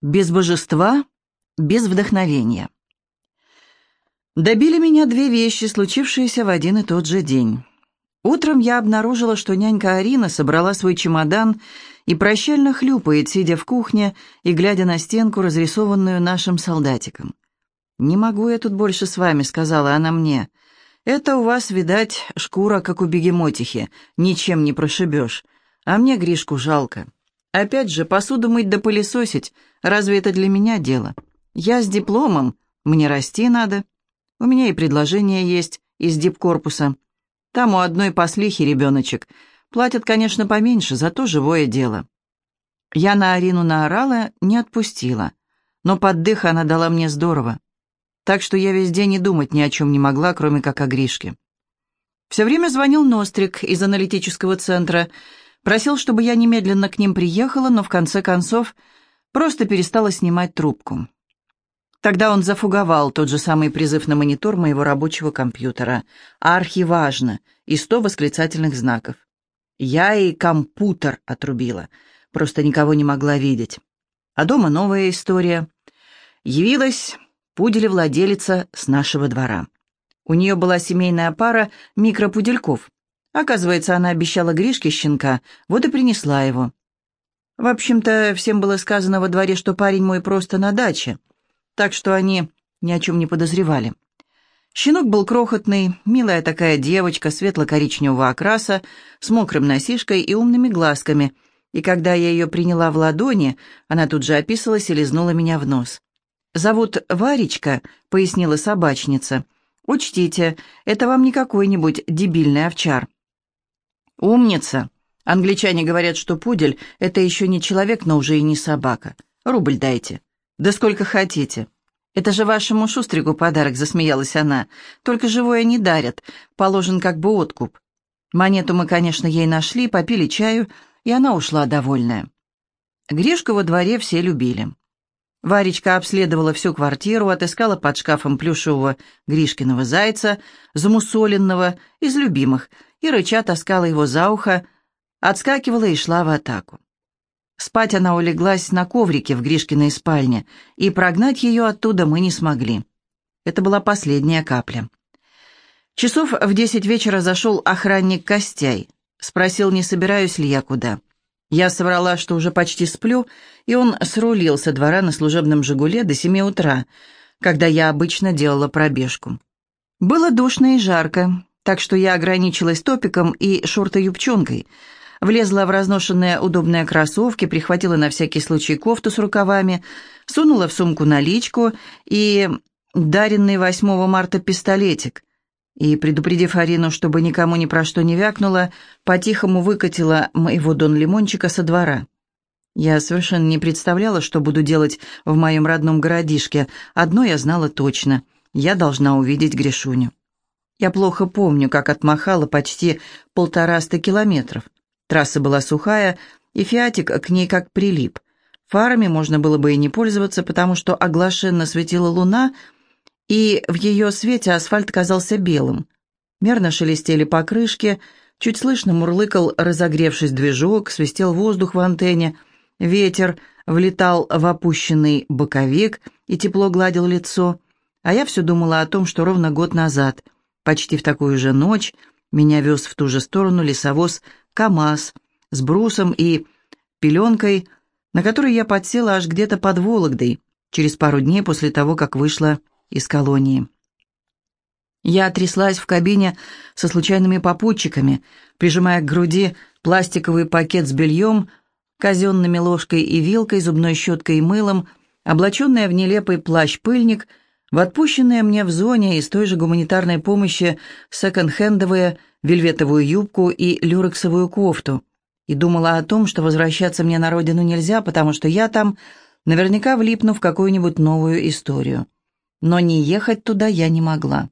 Без божества, без вдохновения. Добили меня две вещи, случившиеся в один и тот же день. Утром я обнаружила, что нянька Арина собрала свой чемодан и прощально хлюпает, сидя в кухне и глядя на стенку, разрисованную нашим солдатиком. «Не могу я тут больше с вами», — сказала она мне. «Это у вас, видать, шкура, как у бегемотихи, ничем не прошибешь. А мне Гришку жалко. Опять же, посуду мыть да пылесосить, разве это для меня дело? Я с дипломом, мне расти надо. У меня и предложение есть из дипкорпуса. Там у одной послихи ребеночек. Платят, конечно, поменьше, зато живое дело. Я на Арину наорала, не отпустила. Но под дых она дала мне здорово. Так что я весь день и думать ни о чем не могла, кроме как о Гришке. Все время звонил Нострик из аналитического центра, Просил, чтобы я немедленно к ним приехала, но в конце концов просто перестала снимать трубку. Тогда он зафуговал тот же самый призыв на монитор моего рабочего компьютера. «Архиважно!» и сто восклицательных знаков. Я и компьютер отрубила, просто никого не могла видеть. А дома новая история. Явилась пуделевладелица с нашего двора. У нее была семейная пара микропудельков. Оказывается, она обещала Гришке щенка, вот и принесла его. В общем-то, всем было сказано во дворе, что парень мой просто на даче, так что они ни о чем не подозревали. Щенок был крохотный, милая такая девочка светло-коричневого окраса, с мокрым носишкой и умными глазками, и когда я ее приняла в ладони, она тут же описалась и лизнула меня в нос. «Зовут Варечка», — пояснила собачница. «Учтите, это вам не какой-нибудь дебильный овчар. «Умница!» Англичане говорят, что пудель — это еще не человек, но уже и не собака. Рубль дайте. Да сколько хотите. Это же вашему шустрику подарок, засмеялась она. Только живое не дарят, положен как бы откуп. Монету мы, конечно, ей нашли, попили чаю, и она ушла довольная. Гришку во дворе все любили. Варечка обследовала всю квартиру, отыскала под шкафом плюшевого Гришкиного зайца, замусоленного, из любимых — и рыча таскала его за ухо, отскакивала и шла в атаку. Спать она улеглась на коврике в Гришкиной спальне, и прогнать ее оттуда мы не смогли. Это была последняя капля. Часов в десять вечера зашел охранник Костяй. Спросил, не собираюсь ли я куда. Я соврала, что уже почти сплю, и он срулил со двора на служебном «Жигуле» до семи утра, когда я обычно делала пробежку. Было душно и жарко, так что я ограничилась топиком и шортой-юбчонкой. Влезла в разношенные удобные кроссовки, прихватила на всякий случай кофту с рукавами, сунула в сумку наличку и даренный 8 марта пистолетик. И, предупредив Арину, чтобы никому ни про что не вякнула, по-тихому выкатила моего Дон Лимончика со двора. Я совершенно не представляла, что буду делать в моем родном городишке. Одно я знала точно — я должна увидеть Гришуню. Я плохо помню, как отмахала почти полтораста километров. Трасса была сухая, и фиатик к ней как прилип. Фарами можно было бы и не пользоваться, потому что оглашенно светила луна, и в ее свете асфальт казался белым. Мерно шелестели покрышки, чуть слышно мурлыкал разогревшись движок, свистел воздух в антенне, ветер влетал в опущенный боковик и тепло гладил лицо, а я все думала о том, что ровно год назад — Почти в такую же ночь меня вез в ту же сторону лесовоз КАМАЗ с брусом и пеленкой, на которой я подсела аж где-то под Вологдой, через пару дней после того, как вышла из колонии. Я тряслась в кабине со случайными попутчиками, прижимая к груди пластиковый пакет с бельем, казенными ложкой и вилкой, зубной щеткой и мылом, облаченная в нелепый плащ-пыльник — в отпущенные мне в зоне из той же гуманитарной помощи секонд-хендовые вельветовую юбку и люрексовую кофту. И думала о том, что возвращаться мне на родину нельзя, потому что я там наверняка влипну в какую-нибудь новую историю. Но не ехать туда я не могла,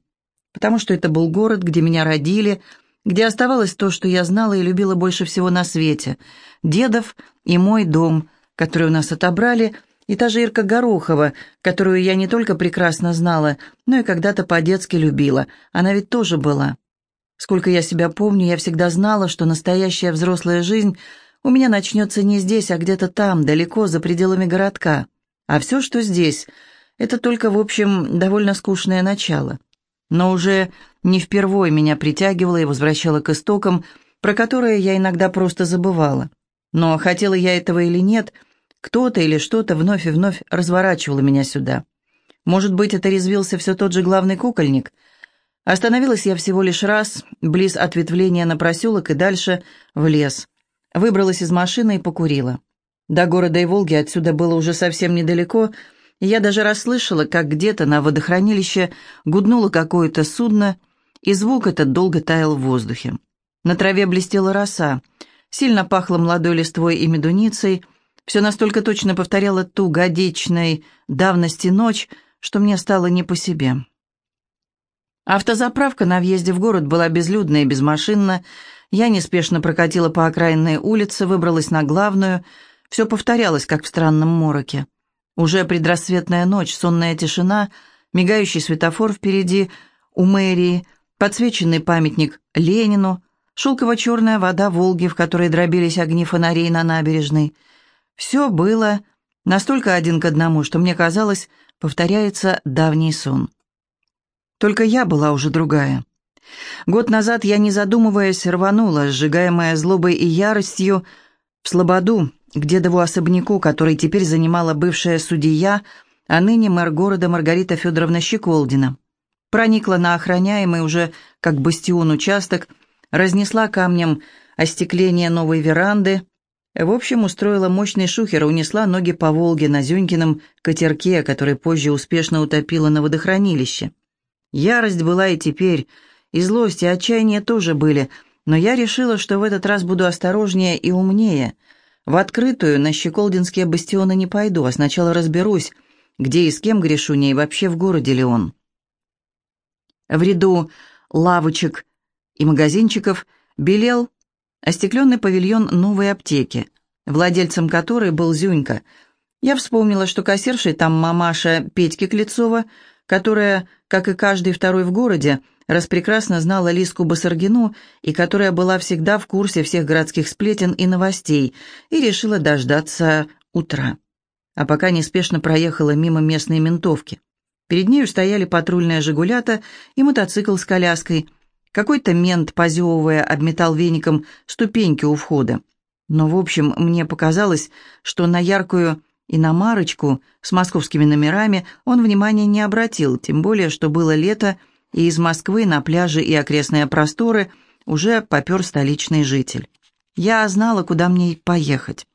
потому что это был город, где меня родили, где оставалось то, что я знала и любила больше всего на свете — дедов и мой дом, который у нас отобрали — и та же Ирка Горохова, которую я не только прекрасно знала, но и когда-то по-детски любила. Она ведь тоже была. Сколько я себя помню, я всегда знала, что настоящая взрослая жизнь у меня начнется не здесь, а где-то там, далеко, за пределами городка. А все, что здесь, это только, в общем, довольно скучное начало. Но уже не впервой меня притягивало и возвращало к истокам, про которые я иногда просто забывала. Но хотела я этого или нет, кто-то или что-то вновь и вновь разворачивало меня сюда. Может быть, это резвился все тот же главный кукольник. Остановилась я всего лишь раз, близ ответвления на проселок и дальше в лес. Выбралась из машины и покурила. До города и Волги отсюда было уже совсем недалеко, и я даже расслышала, как где-то на водохранилище гуднуло какое-то судно, и звук этот долго таял в воздухе. На траве блестела роса, сильно пахло молодой листвой и медуницей, все настолько точно повторяло ту годичной давности ночь, что мне стало не по себе. Автозаправка на въезде в город была безлюдна и безмашинна. Я неспешно прокатила по окраинной улице, выбралась на главную. Все повторялось, как в странном мороке. Уже предрассветная ночь, сонная тишина, мигающий светофор впереди, у мэрии, подсвеченный памятник Ленину, шелково-черная вода Волги, в которой дробились огни фонарей на набережной. Все было настолько один к одному, что мне казалось, повторяется давний сон. Только я была уже другая. Год назад я, не задумываясь, рванула, сжигаемая злобой и яростью, в Слободу, к дедову особняку, который теперь занимала бывшая судья, а ныне мэр города Маргарита Федоровна Щеколдина. Проникла на охраняемый уже как бастион участок, разнесла камнем остекление новой веранды, в общем, устроила мощный шухер унесла ноги по Волге на Зюнькином катерке, который позже успешно утопила на водохранилище. Ярость была и теперь, и злость, и отчаяние тоже были, но я решила, что в этот раз буду осторожнее и умнее. В открытую на щеколдинские бастионы не пойду, а сначала разберусь, где и с кем грешуня, и вообще в городе ли он. В ряду лавочек и магазинчиков белел остекленный павильон новой аптеки, владельцем которой был Зюнька. Я вспомнила, что кассиршей там мамаша Петьки Клецова, которая, как и каждый второй в городе, распрекрасно знала Лиску Басаргину и которая была всегда в курсе всех городских сплетен и новостей, и решила дождаться утра. А пока неспешно проехала мимо местной ментовки. Перед нею стояли патрульные «Жигулята» и мотоцикл с коляской – какой-то мент, позевывая, обметал веником ступеньки у входа. Но, в общем, мне показалось, что на яркую иномарочку с московскими номерами он внимания не обратил, тем более, что было лето, и из Москвы на пляжи и окрестные просторы уже попер столичный житель. Я знала, куда мне поехать.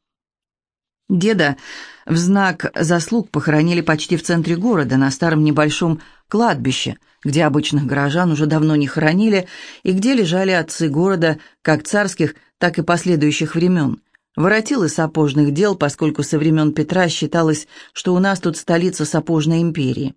Деда в знак заслуг похоронили почти в центре города, на старом небольшом кладбище, где обычных горожан уже давно не хоронили и где лежали отцы города как царских, так и последующих времен. Воротил из сапожных дел, поскольку со времен Петра считалось, что у нас тут столица сапожной империи.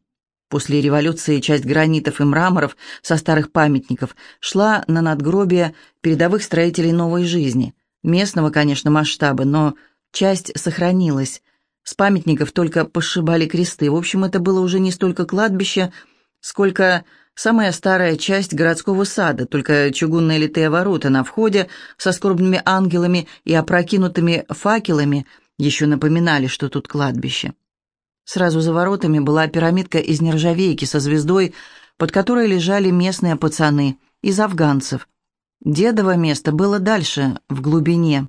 После революции часть гранитов и мраморов со старых памятников шла на надгробие передовых строителей новой жизни. Местного, конечно, масштаба, но часть сохранилась. С памятников только пошибали кресты. В общем, это было уже не столько кладбище, сколько самая старая часть городского сада, только чугунные литые ворота на входе со скорбными ангелами и опрокинутыми факелами еще напоминали, что тут кладбище. Сразу за воротами была пирамидка из нержавейки со звездой, под которой лежали местные пацаны из афганцев. Дедово место было дальше, в глубине.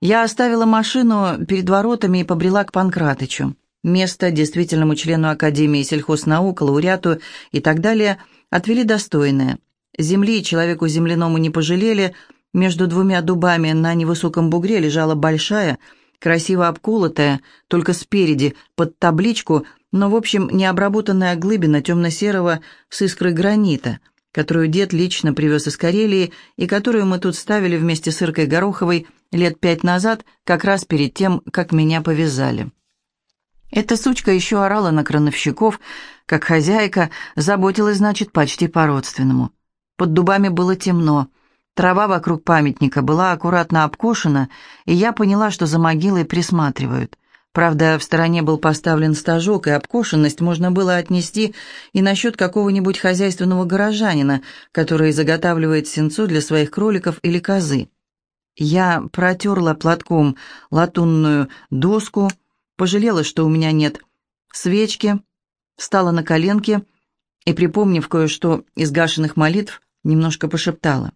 Я оставила машину перед воротами и побрела к Панкратычу. Место действительному члену Академии сельхознаук, лауреату и так далее отвели достойное. Земли человеку земляному не пожалели. Между двумя дубами на невысоком бугре лежала большая, красиво обколотая, только спереди, под табличку, но, в общем, необработанная глыбина темно-серого с искрой гранита, которую дед лично привез из Карелии и которую мы тут ставили вместе с Иркой Гороховой – лет пять назад, как раз перед тем, как меня повязали. Эта сучка еще орала на крановщиков, как хозяйка, заботилась, значит, почти по-родственному. Под дубами было темно, трава вокруг памятника была аккуратно обкошена, и я поняла, что за могилой присматривают. Правда, в стороне был поставлен стажок, и обкошенность можно было отнести и насчет какого-нибудь хозяйственного горожанина, который заготавливает сенцу для своих кроликов или козы. Я протерла платком латунную доску, пожалела, что у меня нет свечки, встала на коленки и, припомнив кое-что из гашенных молитв, немножко пошептала.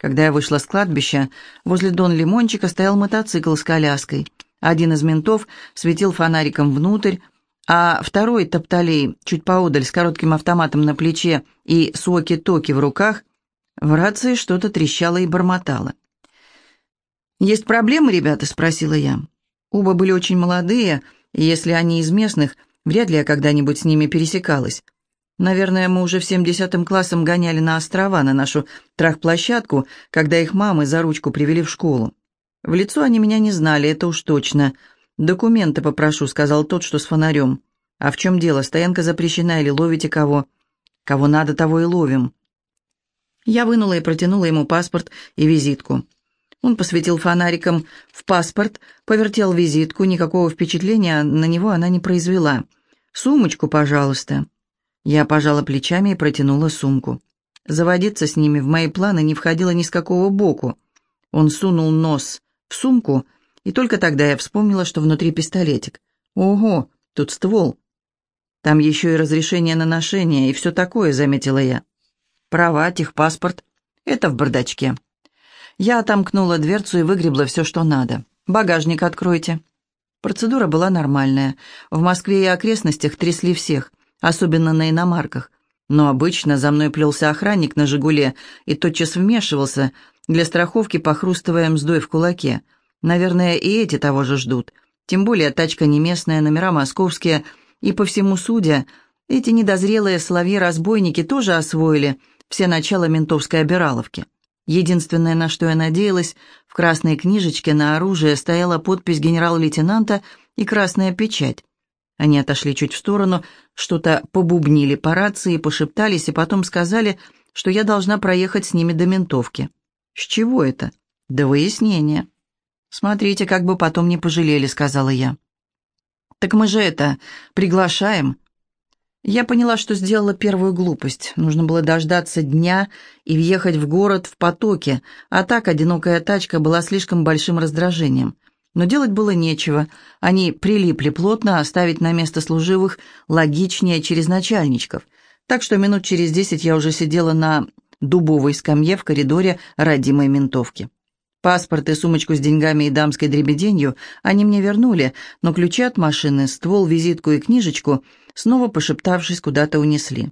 Когда я вышла с кладбища, возле Дон Лимончика стоял мотоцикл с коляской. Один из ментов светил фонариком внутрь, а второй топталей, чуть поодаль, с коротким автоматом на плече и соки-токи в руках, в рации что-то трещало и бормотало. «Есть проблемы, ребята?» — спросила я. Оба были очень молодые, и если они из местных, вряд ли я когда-нибудь с ними пересекалась. Наверное, мы уже всем десятым классом гоняли на острова, на нашу трахплощадку, когда их мамы за ручку привели в школу. В лицо они меня не знали, это уж точно. «Документы попрошу», — сказал тот, что с фонарем. «А в чем дело? Стоянка запрещена или ловите кого?» «Кого надо, того и ловим». Я вынула и протянула ему паспорт и визитку. Он посветил фонариком в паспорт, повертел визитку, никакого впечатления на него она не произвела. «Сумочку, пожалуйста». Я пожала плечами и протянула сумку. Заводиться с ними в мои планы не входило ни с какого боку. Он сунул нос в сумку, и только тогда я вспомнила, что внутри пистолетик. «Ого, тут ствол». «Там еще и разрешение на ношение, и все такое», — заметила я. «Права, техпаспорт. Это в бардачке». Я отомкнула дверцу и выгребла все, что надо. «Багажник откройте». Процедура была нормальная. В Москве и окрестностях трясли всех, особенно на иномарках. Но обычно за мной плелся охранник на «Жигуле» и тотчас вмешивался, для страховки похрустывая мздой в кулаке. Наверное, и эти того же ждут. Тем более тачка не местная, номера московские, и по всему судя, эти недозрелые соловьи-разбойники тоже освоили все начала ментовской обираловки. Единственное, на что я надеялась, в красной книжечке на оружие стояла подпись генерал-лейтенанта и красная печать. Они отошли чуть в сторону, что-то побубнили по рации, пошептались и потом сказали, что я должна проехать с ними до ментовки. С чего это? До выяснения. Смотрите, как бы потом не пожалели, сказала я. Так мы же это, приглашаем. Я поняла, что сделала первую глупость. Нужно было дождаться дня и въехать в город в потоке, а так одинокая тачка была слишком большим раздражением. Но делать было нечего. Они прилипли плотно, оставить на место служивых логичнее через начальничков. Так что минут через десять я уже сидела на дубовой скамье в коридоре родимой ментовки. Паспорт и сумочку с деньгами и дамской дребеденью они мне вернули, но ключи от машины, ствол, визитку и книжечку, снова пошептавшись, куда-то унесли.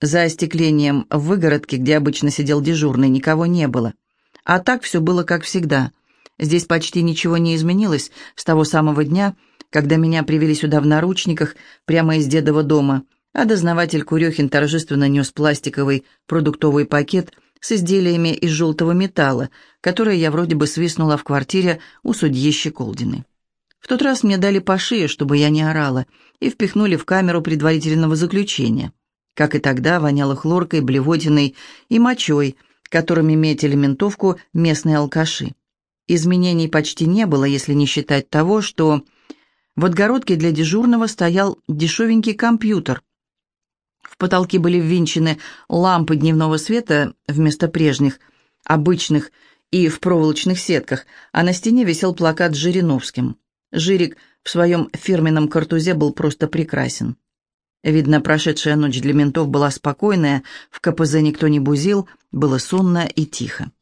За остеклением в выгородке, где обычно сидел дежурный, никого не было. А так все было как всегда. Здесь почти ничего не изменилось с того самого дня, когда меня привели сюда в наручниках прямо из дедова дома, а дознаватель Курехин торжественно нес пластиковый продуктовый пакет – с изделиями из желтого металла, которые я вроде бы свистнула в квартире у судьи Щеколдины. В тот раз мне дали по шее, чтобы я не орала, и впихнули в камеру предварительного заключения. Как и тогда, воняло хлоркой, блевотиной и мочой, которыми метили ментовку местные алкаши. Изменений почти не было, если не считать того, что в отгородке для дежурного стоял дешевенький компьютер – в потолки были ввинчены лампы дневного света вместо прежних, обычных и в проволочных сетках, а на стене висел плакат с Жириновским. Жирик в своем фирменном картузе был просто прекрасен. Видно, прошедшая ночь для ментов была спокойная, в КПЗ никто не бузил, было сонно и тихо.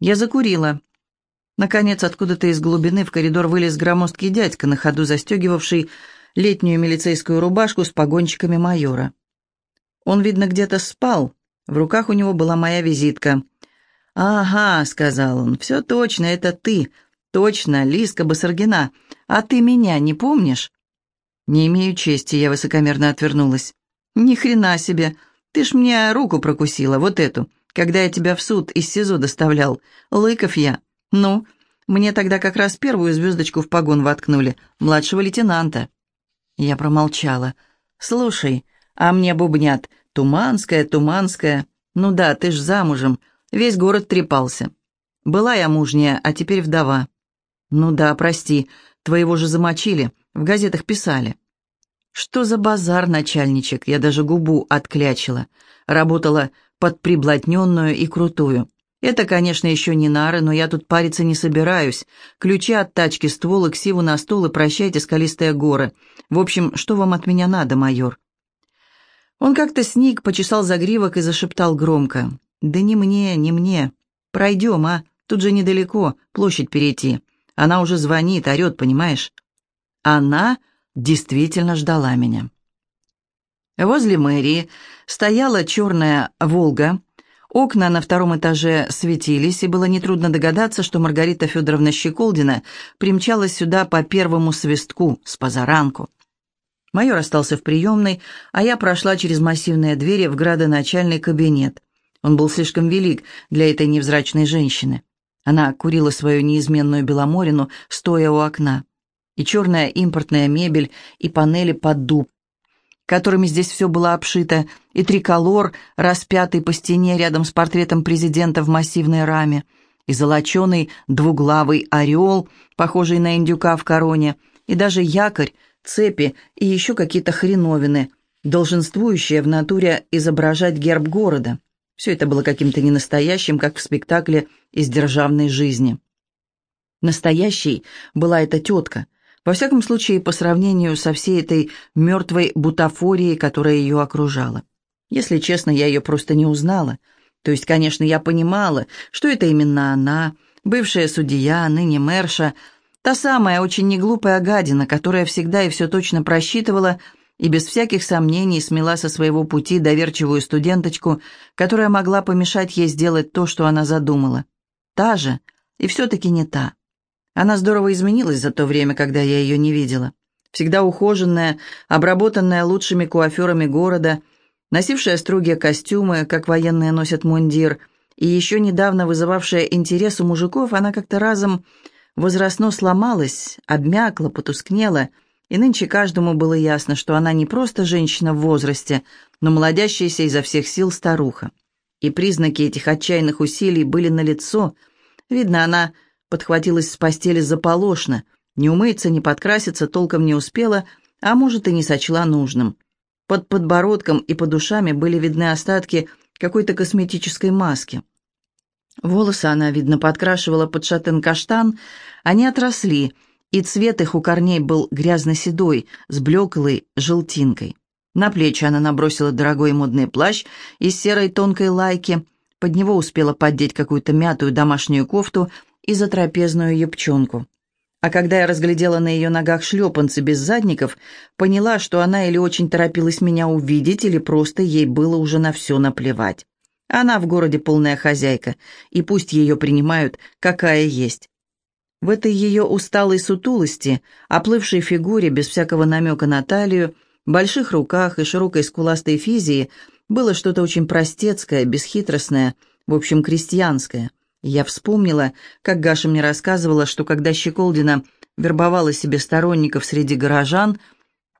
Я закурила. Наконец, откуда-то из глубины в коридор вылез громоздкий дядька, на ходу застегивавший летнюю милицейскую рубашку с погончиками майора. Он, видно, где-то спал. В руках у него была моя визитка. «Ага», — сказал он, — «все точно, это ты. Точно, Лиска Басаргина. А ты меня не помнишь?» «Не имею чести», — я высокомерно отвернулась. «Ни хрена себе! Ты ж мне руку прокусила, вот эту, когда я тебя в суд из СИЗО доставлял. Лыков я. Ну, мне тогда как раз первую звездочку в погон воткнули, младшего лейтенанта». Я промолчала. «Слушай, а мне бубнят. Туманская, Туманская. Ну да, ты ж замужем. Весь город трепался. Была я мужняя, а теперь вдова. Ну да, прости, твоего же замочили. В газетах писали. Что за базар, начальничек? Я даже губу отклячила. Работала под приблотненную и крутую. Это, конечно, еще не нары, но я тут париться не собираюсь. Ключи от тачки, ствол и ксиву на стол и прощайте, скалистые горы. В общем, что вам от меня надо, майор?» Он как-то сник, почесал загривок и зашептал громко. «Да не мне, не мне. Пройдем, а? Тут же недалеко, площадь перейти. Она уже звонит, орет, понимаешь?» Она действительно ждала меня. Возле мэрии стояла черная «Волга», Окна на втором этаже светились, и было нетрудно догадаться, что Маргарита Федоровна Щеколдина примчалась сюда по первому свистку с позаранку. Майор остался в приемной, а я прошла через массивные двери в градоначальный кабинет. Он был слишком велик для этой невзрачной женщины. Она курила свою неизменную беломорину, стоя у окна. И черная импортная мебель, и панели под дуб, которыми здесь все было обшито, и триколор, распятый по стене рядом с портретом президента в массивной раме, и золоченый двуглавый орел, похожий на индюка в короне, и даже якорь, цепи и еще какие-то хреновины, долженствующие в натуре изображать герб города. Все это было каким-то ненастоящим, как в спектакле из державной жизни. Настоящей была эта тетка, во всяком случае по сравнению со всей этой мертвой бутафорией, которая ее окружала. Если честно, я ее просто не узнала. То есть, конечно, я понимала, что это именно она, бывшая судья, ныне мэрша, Та самая очень неглупая гадина, которая всегда и все точно просчитывала и без всяких сомнений смела со своего пути доверчивую студенточку, которая могла помешать ей сделать то, что она задумала. Та же, и все-таки не та. Она здорово изменилась за то время, когда я ее не видела. Всегда ухоженная, обработанная лучшими куаферами города, носившая строгие костюмы, как военные носят мундир, и еще недавно вызывавшая интерес у мужиков, она как-то разом возрастно сломалась, обмякла, потускнела, и нынче каждому было ясно, что она не просто женщина в возрасте, но молодящаяся изо всех сил старуха. И признаки этих отчаянных усилий были налицо. Видно, она подхватилась с постели заполошно, не умыться, не подкраситься толком не успела, а может и не сочла нужным. Под подбородком и под ушами были видны остатки какой-то косметической маски. Волосы она, видно, подкрашивала под шатен-каштан, они отросли, и цвет их у корней был грязно-седой, с блеклой желтинкой. На плечи она набросила дорогой модный плащ из серой тонкой лайки, под него успела поддеть какую-то мятую домашнюю кофту и затрапезную юбчонку. А когда я разглядела на ее ногах шлепанцы без задников, поняла, что она или очень торопилась меня увидеть, или просто ей было уже на все наплевать. Она в городе полная хозяйка, и пусть ее принимают, какая есть. В этой ее усталой сутулости, оплывшей фигуре без всякого намека на талию, больших руках и широкой скуластой физии было что-то очень простецкое, бесхитростное, в общем, крестьянское. Я вспомнила, как Гаша мне рассказывала, что когда Щеколдина вербовала себе сторонников среди горожан,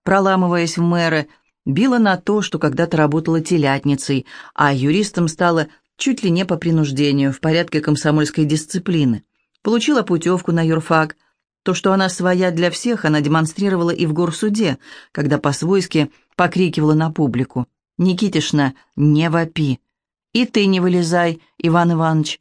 проламываясь в мэры, Била на то, что когда-то работала телятницей, а юристом стала чуть ли не по принуждению, в порядке комсомольской дисциплины. Получила путевку на юрфак. То, что она своя для всех, она демонстрировала и в горсуде, когда по-свойски покрикивала на публику. «Никитишна, не вопи! И ты не вылезай, Иван Иванович!»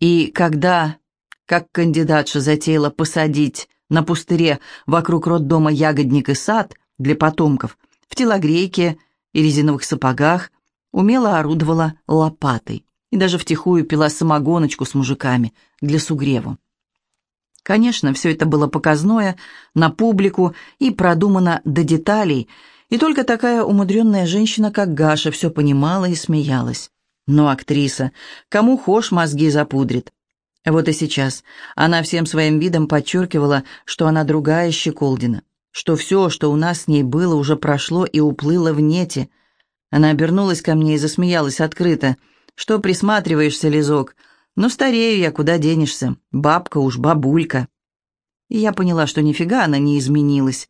И когда, как кандидатша затеяла посадить на пустыре вокруг роддома ягодник и сад для потомков – в телогрейке и резиновых сапогах, умело орудовала лопатой и даже втихую пила самогоночку с мужиками для сугреву. Конечно, все это было показное, на публику и продумано до деталей, и только такая умудренная женщина, как Гаша, все понимала и смеялась. Но актриса, кому хошь мозги запудрит. Вот и сейчас она всем своим видом подчеркивала, что она другая Щеколдина что все, что у нас с ней было, уже прошло и уплыло в нете. Она обернулась ко мне и засмеялась открыто. «Что присматриваешься, Лизок? Ну, старею я, куда денешься? Бабка уж, бабулька». И я поняла, что нифига она не изменилась.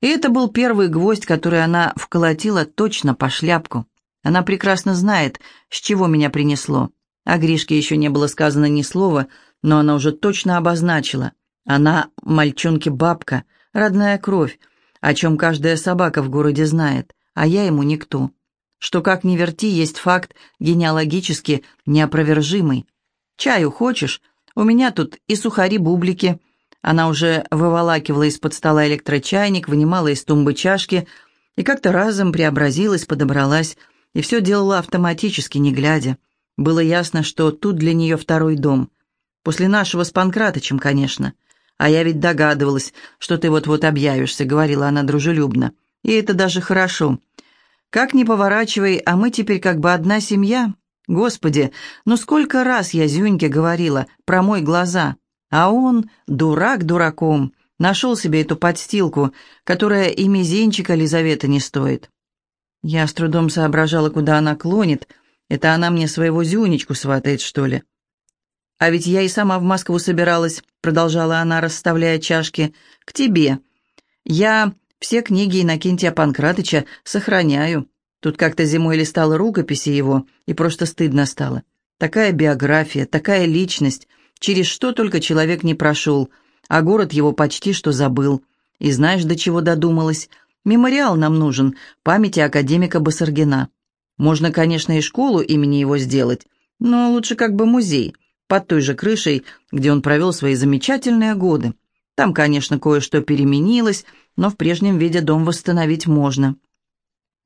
И это был первый гвоздь, который она вколотила точно по шляпку. Она прекрасно знает, с чего меня принесло. О Гришке еще не было сказано ни слова, но она уже точно обозначила. Она мальчонки-бабка — родная кровь, о чем каждая собака в городе знает, а я ему никто. Что как ни верти, есть факт генеалогически неопровержимый. Чаю хочешь? У меня тут и сухари-бублики». Она уже выволакивала из-под стола электрочайник, вынимала из тумбы чашки и как-то разом преобразилась, подобралась, и все делала автоматически, не глядя. Было ясно, что тут для нее второй дом. После нашего с Панкратычем, конечно. А я ведь догадывалась, что ты вот-вот объявишься, говорила она дружелюбно. И это даже хорошо. Как ни поворачивай, а мы теперь как бы одна семья. Господи, ну сколько раз я Зюньке говорила про мой глаза. А он, дурак дураком, нашел себе эту подстилку, которая и мизинчика Лизавета не стоит. Я с трудом соображала, куда она клонит. Это она мне своего Зюнечку сватает, что ли? «А ведь я и сама в Москву собиралась», — продолжала она, расставляя чашки, — «к тебе. Я все книги Иннокентия Панкратыча сохраняю. Тут как-то зимой листала рукописи его, и просто стыдно стало. Такая биография, такая личность, через что только человек не прошел, а город его почти что забыл. И знаешь, до чего додумалась? Мемориал нам нужен, памяти академика Басаргина. Можно, конечно, и школу имени его сделать, но лучше как бы музей» под той же крышей, где он провел свои замечательные годы. Там, конечно, кое-что переменилось, но в прежнем виде дом восстановить можно.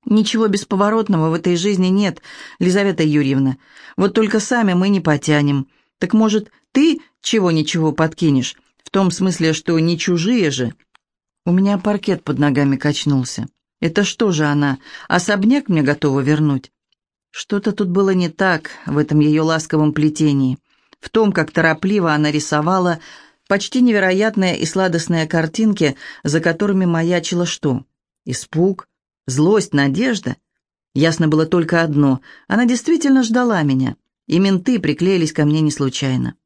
Ничего бесповоротного в этой жизни нет, Лизавета Юрьевна. Вот только сами мы не потянем. Так, может, ты чего-ничего подкинешь? В том смысле, что не чужие же. У меня паркет под ногами качнулся. Это что же она, особняк мне готова вернуть? Что-то тут было не так в этом ее ласковом плетении в том, как торопливо она рисовала почти невероятные и сладостные картинки, за которыми маячило что? Испуг, злость, надежда? Ясно было только одно — она действительно ждала меня, и менты приклеились ко мне не случайно.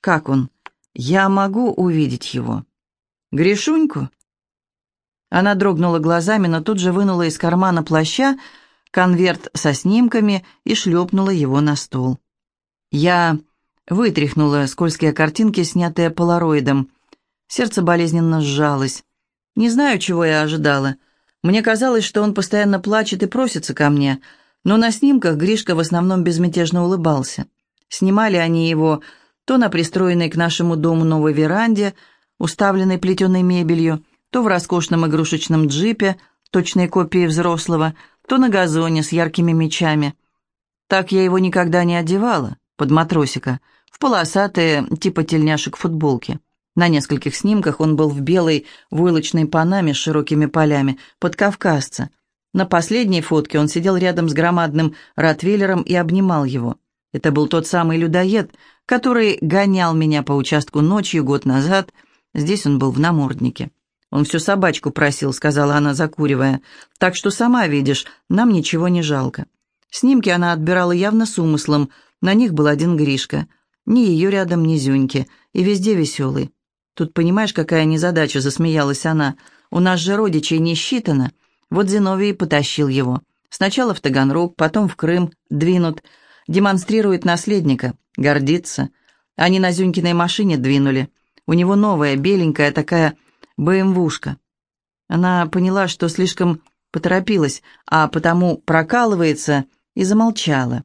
Как он? Я могу увидеть его. Гришуньку? Она дрогнула глазами, но тут же вынула из кармана плаща конверт со снимками и шлепнула его на стол. Я вытряхнула скользкие картинки, снятые полароидом. Сердце болезненно сжалось. Не знаю, чего я ожидала. Мне казалось, что он постоянно плачет и просится ко мне, но на снимках Гришка в основном безмятежно улыбался. Снимали они его то на пристроенной к нашему дому новой веранде, уставленной плетеной мебелью, то в роскошном игрушечном джипе, точной копии взрослого, то на газоне с яркими мечами. Так я его никогда не одевала, под матросика — в полосатые, типа тельняшек, футболки. На нескольких снимках он был в белой войлочной панаме с широкими полями, под кавказца. На последней фотке он сидел рядом с громадным ротвейлером и обнимал его. Это был тот самый людоед, который гонял меня по участку ночью год назад. Здесь он был в наморднике. «Он всю собачку просил», — сказала она, закуривая. «Так что сама видишь, нам ничего не жалко». Снимки она отбирала явно с умыслом. На них был один Гришка — ни ее рядом, ни Зюньки. И везде веселый. Тут понимаешь, какая незадача, засмеялась она. У нас же родичей не считано. Вот Зиновий потащил его. Сначала в Таганрог, потом в Крым, двинут. Демонстрирует наследника, гордится. Они на Зюнькиной машине двинули. У него новая, беленькая такая БМВушка. Она поняла, что слишком поторопилась, а потому прокалывается, и замолчала.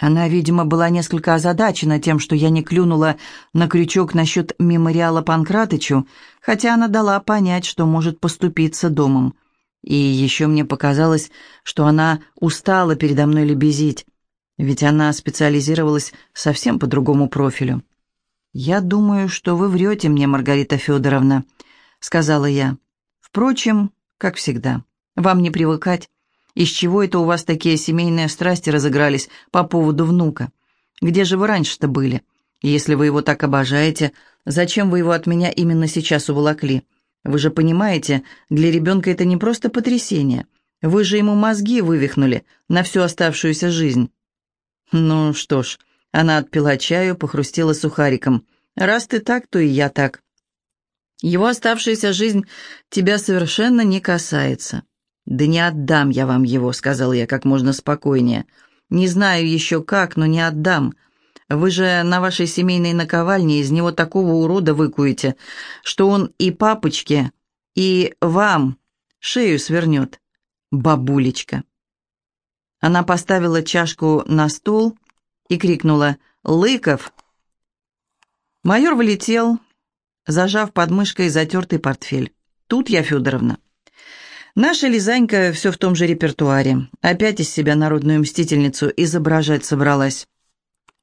Она, видимо, была несколько озадачена тем, что я не клюнула на крючок насчет мемориала Панкратычу, хотя она дала понять, что может поступиться домом. И еще мне показалось, что она устала передо мной лебезить, ведь она специализировалась совсем по другому профилю. «Я думаю, что вы врете мне, Маргарита Федоровна», — сказала я. «Впрочем, как всегда, вам не привыкать. Из чего это у вас такие семейные страсти разыгрались по поводу внука? Где же вы раньше-то были? Если вы его так обожаете, зачем вы его от меня именно сейчас уволокли? Вы же понимаете, для ребенка это не просто потрясение. Вы же ему мозги вывихнули на всю оставшуюся жизнь. Ну что ж, она отпила чаю, похрустела сухариком. Раз ты так, то и я так. Его оставшаяся жизнь тебя совершенно не касается. «Да не отдам я вам его», — сказал я как можно спокойнее. «Не знаю еще как, но не отдам. Вы же на вашей семейной наковальне из него такого урода выкуете, что он и папочке, и вам шею свернет. Бабулечка». Она поставила чашку на стол и крикнула Лыков!» Майор влетел, зажав под мышкой затертый портфель. «Тут я, Федоровна». Наша Лизанька все в том же репертуаре. Опять из себя народную мстительницу изображать собралась.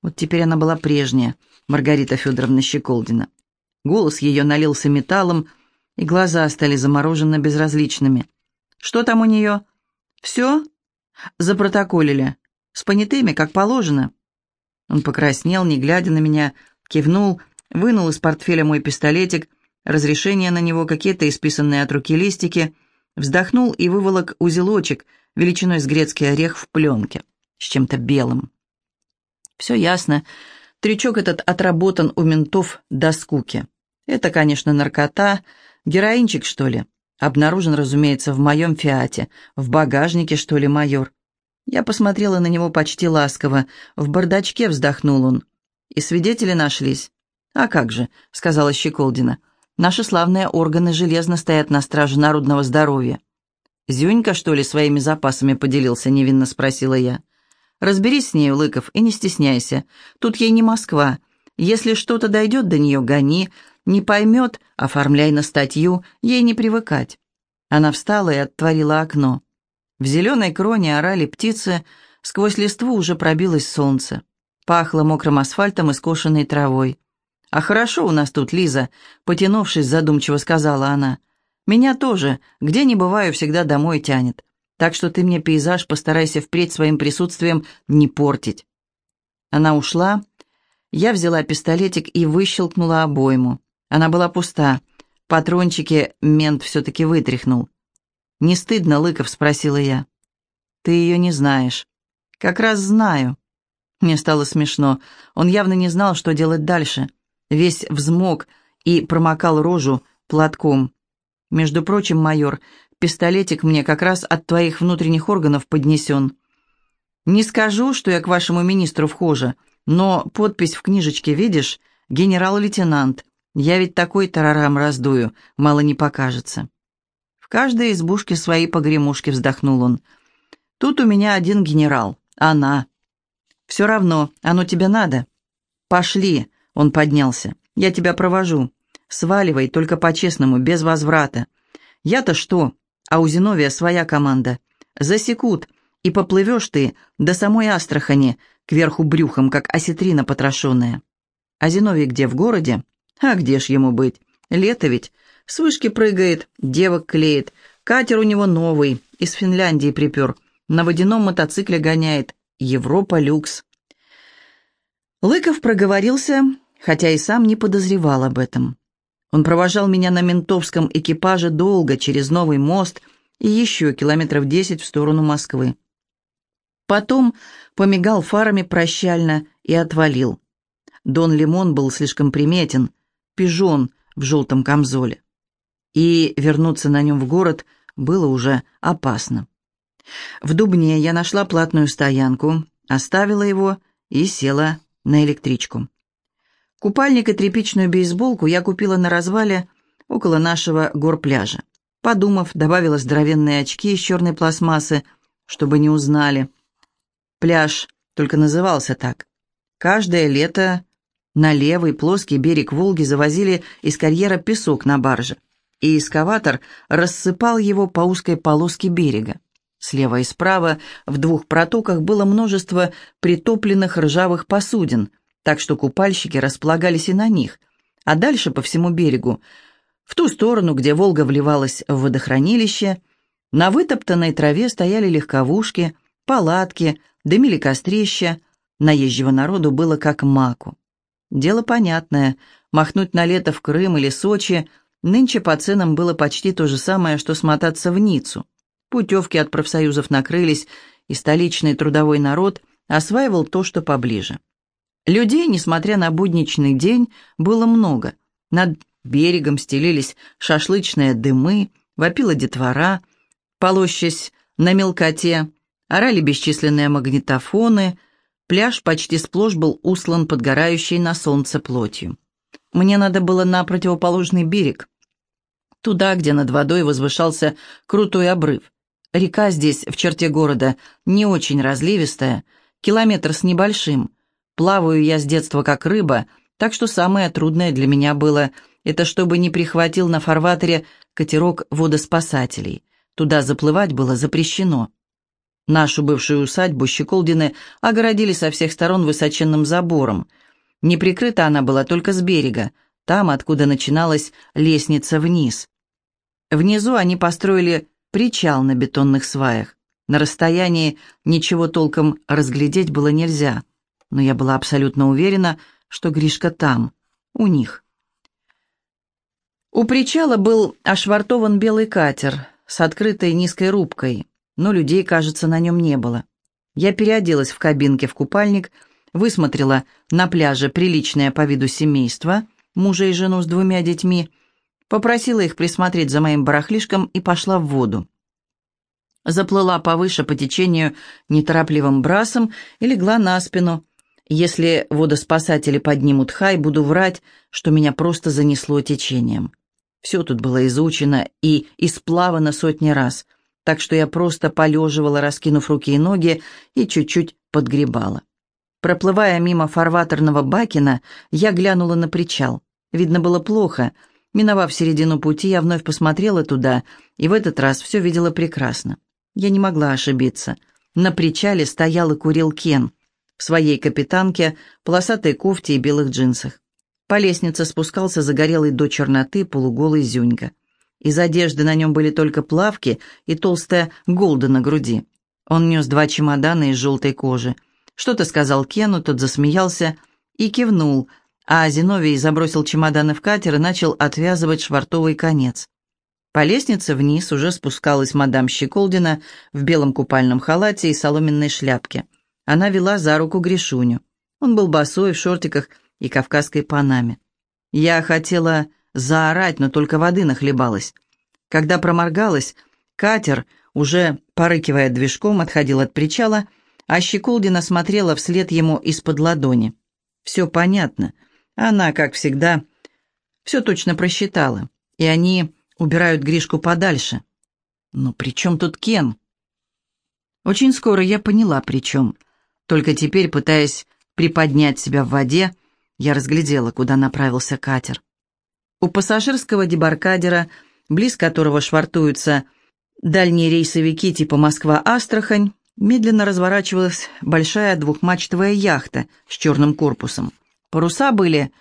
Вот теперь она была прежняя, Маргарита Федоровна Щеколдина. Голос ее налился металлом, и глаза стали замороженно безразличными. «Что там у нее?» «Все?» «Запротоколили. С понятыми, как положено». Он покраснел, не глядя на меня, кивнул, вынул из портфеля мой пистолетик, разрешение на него, какие-то исписанные от руки листики, вздохнул и выволок узелочек величиной с грецкий орех в пленке, с чем-то белым. Все ясно. Трючок этот отработан у ментов до скуки. Это, конечно, наркота. Героинчик, что ли? Обнаружен, разумеется, в моем «Фиате». В багажнике, что ли, майор? Я посмотрела на него почти ласково. В бардачке вздохнул он. И свидетели нашлись. «А как же», — сказала Щеколдина. «Наши славные органы железно стоят на страже народного здоровья». «Зюнька, что ли, своими запасами поделился?» — невинно спросила я. «Разберись с ней, Лыков, и не стесняйся. Тут ей не Москва. Если что-то дойдет до нее, гони. Не поймет, оформляй на статью, ей не привыкать». Она встала и оттворила окно. В зеленой кроне орали птицы, сквозь листву уже пробилось солнце. Пахло мокрым асфальтом и скошенной травой. «А хорошо у нас тут, Лиза», — потянувшись, задумчиво сказала она. «Меня тоже, где не бываю, всегда домой тянет. Так что ты мне пейзаж постарайся впредь своим присутствием не портить». Она ушла. Я взяла пистолетик и выщелкнула обойму. Она была пуста. Патрончики мент все-таки вытряхнул. «Не стыдно, Лыков?» — спросила я. «Ты ее не знаешь». «Как раз знаю». Мне стало смешно. Он явно не знал, что делать дальше. Весь взмок и промокал рожу платком. «Между прочим, майор, пистолетик мне как раз от твоих внутренних органов поднесен. Не скажу, что я к вашему министру вхожа, но подпись в книжечке видишь? Генерал-лейтенант. Я ведь такой тарарам раздую, мало не покажется». В каждой избушке свои погремушки вздохнул он. «Тут у меня один генерал, она». «Все равно, оно тебе надо?» «Пошли», — он поднялся. «Я тебя провожу. Сваливай, только по-честному, без возврата. Я-то что? А у Зиновия своя команда. Засекут, и поплывешь ты до самой Астрахани, кверху брюхом, как осетрина потрошенная. А Зиновий где, в городе? А где ж ему быть? Лето ведь. С вышки прыгает, девок клеит. Катер у него новый, из Финляндии припер. На водяном мотоцикле гоняет. Европа люкс. Лыков проговорился, хотя и сам не подозревал об этом. Он провожал меня на ментовском экипаже долго, через Новый мост и еще километров десять в сторону Москвы. Потом помигал фарами прощально и отвалил. Дон Лимон был слишком приметен, пижон в желтом камзоле. И вернуться на нем в город было уже опасно. В Дубне я нашла платную стоянку, оставила его и села на электричку. Купальник и тряпичную бейсболку я купила на развале около нашего горпляжа. Подумав, добавила здоровенные очки из черной пластмассы, чтобы не узнали. Пляж только назывался так. Каждое лето на левый плоский берег Волги завозили из карьера песок на барже, и эскаватор рассыпал его по узкой полоске берега. Слева и справа в двух протоках было множество притопленных ржавых посудин, так что купальщики располагались и на них, а дальше по всему берегу, в ту сторону, где Волга вливалась в водохранилище, на вытоптанной траве стояли легковушки, палатки, дымили кострища, наезжего народу было как маку. Дело понятное, махнуть на лето в Крым или Сочи нынче по ценам было почти то же самое, что смотаться в Ниццу. Путевки от профсоюзов накрылись, и столичный трудовой народ осваивал то, что поближе. Людей, несмотря на будничный день, было много. Над берегом стелились шашлычные дымы, вопила детвора, полощась на мелкоте, орали бесчисленные магнитофоны, пляж почти сплошь был услан подгорающей на солнце плотью. Мне надо было на противоположный берег, туда, где над водой возвышался крутой обрыв. Река здесь, в черте города, не очень разливистая, километр с небольшим. Плаваю я с детства как рыба, так что самое трудное для меня было это чтобы не прихватил на фарватере катерок водоспасателей. Туда заплывать было запрещено. Нашу бывшую усадьбу Щеколдины огородили со всех сторон высоченным забором. Не прикрыта она была только с берега, там, откуда начиналась лестница вниз. Внизу они построили причал на бетонных сваях. На расстоянии ничего толком разглядеть было нельзя, но я была абсолютно уверена, что Гришка там, у них. У причала был ошвартован белый катер с открытой низкой рубкой но людей, кажется, на нем не было. Я переоделась в кабинке в купальник, высмотрела на пляже приличное по виду семейство, мужа и жену с двумя детьми, попросила их присмотреть за моим барахлишком и пошла в воду. Заплыла повыше по течению неторопливым брасом и легла на спину. Если водоспасатели поднимут хай, буду врать, что меня просто занесло течением. Все тут было изучено и исплавано сотни раз — так что я просто полеживала, раскинув руки и ноги, и чуть-чуть подгребала. Проплывая мимо фарватерного бакина, я глянула на причал. Видно было плохо. Миновав середину пути, я вновь посмотрела туда, и в этот раз все видела прекрасно. Я не могла ошибиться. На причале стоял и курил Кен в своей капитанке, полосатой кофте и белых джинсах. По лестнице спускался загорелый до черноты полуголый Зюнька. Из одежды на нем были только плавки и толстая голда на груди. Он нес два чемодана из желтой кожи. Что-то сказал Кену, тот засмеялся и кивнул, а Зиновий забросил чемоданы в катер и начал отвязывать швартовый конец. По лестнице вниз уже спускалась мадам Щеколдина в белом купальном халате и соломенной шляпке. Она вела за руку Гришуню. Он был босой, в шортиках и кавказской панаме. Я хотела заорать, но только воды нахлебалась. Когда проморгалась, катер, уже порыкивая движком, отходил от причала, а Щеколдина смотрела вслед ему из-под ладони. Все понятно. Она, как всегда, все точно просчитала. И они убирают Гришку подальше. Но при чем тут Кен? Очень скоро я поняла, при чем. Только теперь, пытаясь приподнять себя в воде, я разглядела, куда направился катер. У пассажирского дебаркадера, близ которого швартуются дальние рейсовики типа Москва-Астрахань, медленно разворачивалась большая двухмачтовая яхта с черным корпусом. Паруса были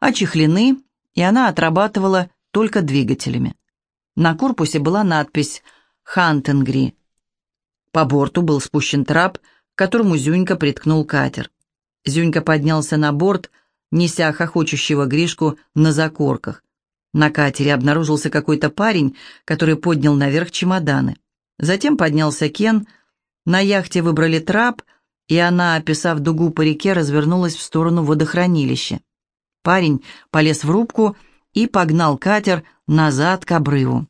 очехлены, и она отрабатывала только двигателями. На корпусе была надпись «Хантенгри». По борту был спущен трап, к которому Зюнька приткнул катер. Зюнька поднялся на борт – неся хохочущего Гришку на закорках. На катере обнаружился какой-то парень, который поднял наверх чемоданы. Затем поднялся Кен, на яхте выбрали трап, и она, описав дугу по реке, развернулась в сторону водохранилища. Парень полез в рубку и погнал катер назад к обрыву.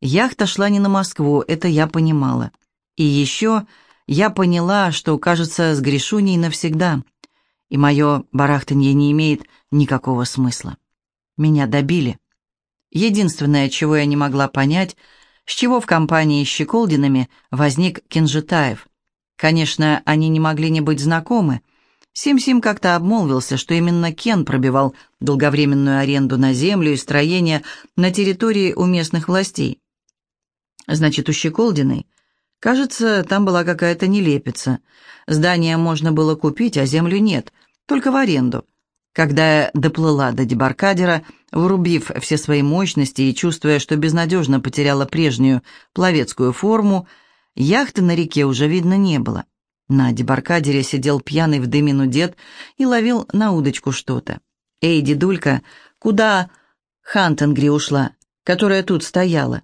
Яхта шла не на Москву, это я понимала. И еще я поняла, что, кажется, с Гришуней навсегда — и мое барахтанье не имеет никакого смысла. Меня добили. Единственное, чего я не могла понять, с чего в компании с Щеколдинами возник Кенжетаев. Конечно, они не могли не быть знакомы. Сим-Сим как-то обмолвился, что именно Кен пробивал долговременную аренду на землю и строение на территории у местных властей. Значит, у Щеколдиной Кажется, там была какая-то нелепица. Здание можно было купить, а землю нет, только в аренду. Когда я доплыла до дебаркадера, врубив все свои мощности и чувствуя, что безнадежно потеряла прежнюю пловецкую форму, яхты на реке уже видно не было. На дебаркадере сидел пьяный в дымину дед и ловил на удочку что-то. «Эй, дедулька, куда Хантенгри ушла, которая тут стояла?»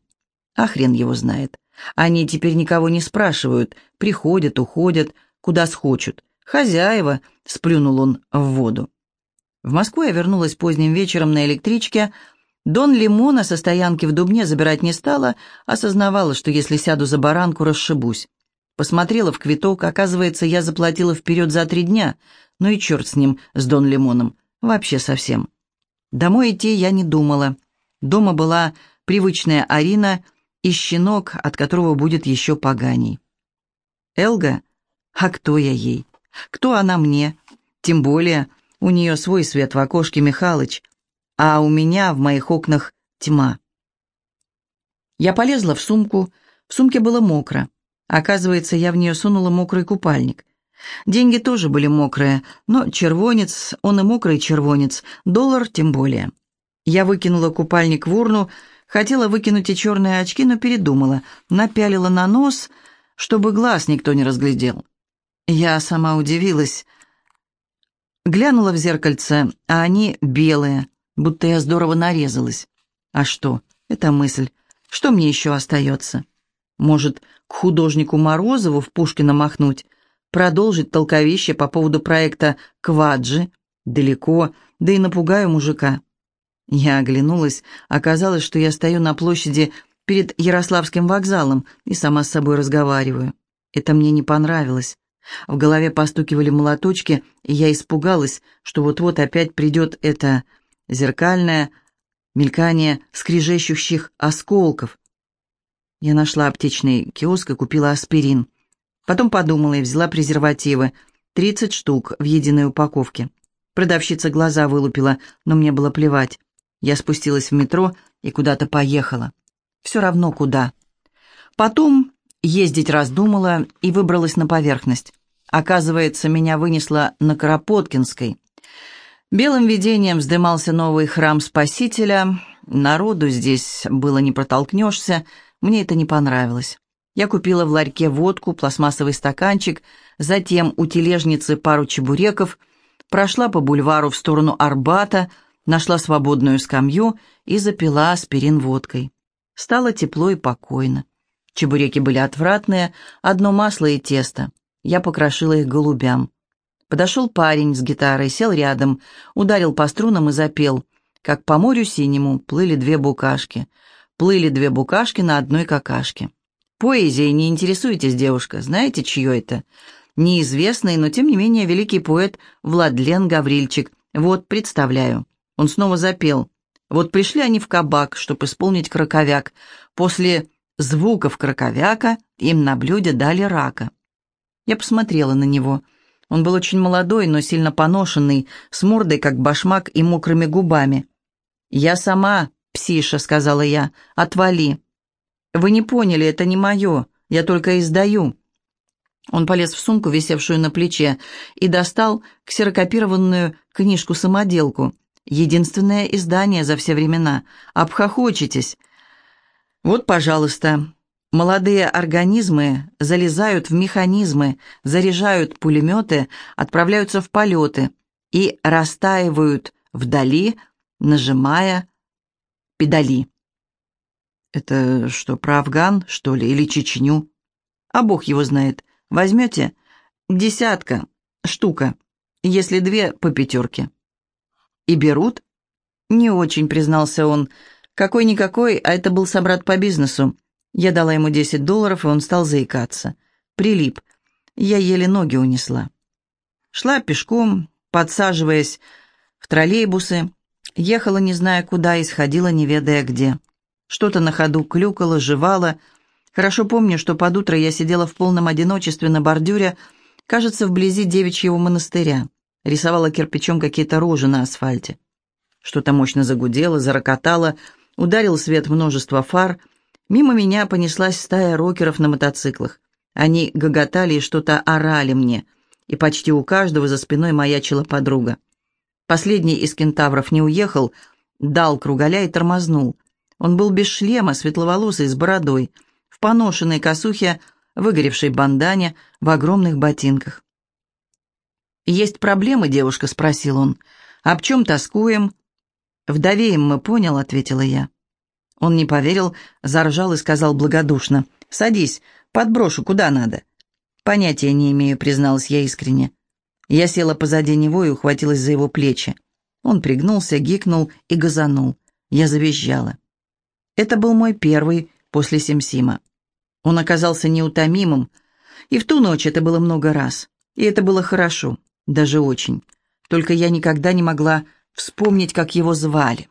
А хрен его знает. Они теперь никого не спрашивают, приходят, уходят, куда схочут. «Хозяева», — сплюнул он в воду. В Москву я вернулась поздним вечером на электричке. Дон Лимона со стоянки в Дубне забирать не стала, осознавала, что если сяду за баранку, расшибусь. Посмотрела в квиток, оказывается, я заплатила вперед за три дня. Ну и черт с ним, с Дон Лимоном. Вообще совсем. Домой идти я не думала. Дома была привычная Арина и щенок, от которого будет еще поганей. Элга? А кто я ей? Кто она мне? Тем более у нее свой свет в окошке Михалыч, а у меня в моих окнах тьма. Я полезла в сумку, в сумке было мокро. Оказывается, я в нее сунула мокрый купальник. Деньги тоже были мокрые, но червонец, он и мокрый червонец, доллар тем более. Я выкинула купальник в урну, хотела выкинуть и черные очки, но передумала, напялила на нос, чтобы глаз никто не разглядел. Я сама удивилась. Глянула в зеркальце, а они белые, будто я здорово нарезалась. А что? Это мысль. Что мне еще остается? Может, к художнику Морозову в Пушкина махнуть, продолжить толковище по поводу проекта «Кваджи», далеко, да и напугаю мужика. Я оглянулась, оказалось, что я стою на площади перед Ярославским вокзалом и сама с собой разговариваю. Это мне не понравилось. В голове постукивали молоточки, и я испугалась, что вот-вот опять придет это зеркальное мелькание скрежещущих осколков. Я нашла аптечный киоск и купила аспирин. Потом подумала и взяла презервативы. Тридцать штук в единой упаковке. Продавщица глаза вылупила, но мне было плевать. Я спустилась в метро и куда-то поехала. Все равно куда. Потом Ездить раздумала и выбралась на поверхность. Оказывается, меня вынесло на Кропоткинской. Белым видением вздымался новый храм Спасителя. Народу здесь было не протолкнешься. Мне это не понравилось. Я купила в ларьке водку, пластмассовый стаканчик, затем у тележницы пару чебуреков, прошла по бульвару в сторону Арбата, нашла свободную скамью и запила аспирин водкой. Стало тепло и покойно. Чебуреки были отвратные, одно масло и тесто. Я покрошила их голубям. Подошел парень с гитарой, сел рядом, ударил по струнам и запел. Как по морю синему плыли две букашки. Плыли две букашки на одной какашке. Поэзией не интересуетесь, девушка, знаете, чье это? Неизвестный, но тем не менее великий поэт Владлен Гаврильчик. Вот, представляю. Он снова запел. Вот пришли они в кабак, чтобы исполнить краковяк. После звуков краковяка им на блюде дали рака. Я посмотрела на него. Он был очень молодой, но сильно поношенный, с мордой, как башмак, и мокрыми губами. «Я сама, псиша», — сказала я, — «отвали». «Вы не поняли, это не мое, я только издаю». Он полез в сумку, висевшую на плече, и достал ксерокопированную книжку-самоделку. Единственное издание за все времена. Обхохочетесь. Вот, пожалуйста, молодые организмы залезают в механизмы, заряжают пулеметы, отправляются в полеты и растаивают вдали, нажимая педали. Это что, про Афган, что ли, или Чечню? А бог его знает. Возьмете? Десятка, штука, если две по пятерке. И берут? Не очень, признался он, — какой-никакой, а это был собрат по бизнесу. Я дала ему 10 долларов, и он стал заикаться. Прилип. Я еле ноги унесла. Шла пешком, подсаживаясь в троллейбусы, ехала не зная куда и сходила не ведая где. Что-то на ходу клюкало, жевало. Хорошо помню, что под утро я сидела в полном одиночестве на бордюре, кажется, вблизи девичьего монастыря. Рисовала кирпичом какие-то рожи на асфальте. Что-то мощно загудело, зарокотало, Ударил свет множества фар. Мимо меня понеслась стая рокеров на мотоциклах. Они гоготали и что-то орали мне, и почти у каждого за спиной маячила подруга. Последний из кентавров не уехал, дал кругаля и тормознул. Он был без шлема, светловолосый, с бородой, в поношенной косухе, выгоревшей бандане, в огромных ботинках. «Есть проблемы, девушка?» — спросил он. «Об чем тоскуем?» «Вдовеем мы, понял», — ответила я. Он не поверил, заржал и сказал благодушно. «Садись, подброшу, куда надо». «Понятия не имею», — призналась я искренне. Я села позади него и ухватилась за его плечи. Он пригнулся, гикнул и газанул. Я завизжала. Это был мой первый после Симсима. Он оказался неутомимым, и в ту ночь это было много раз. И это было хорошо, даже очень. Только я никогда не могла вспомнить, как его звали.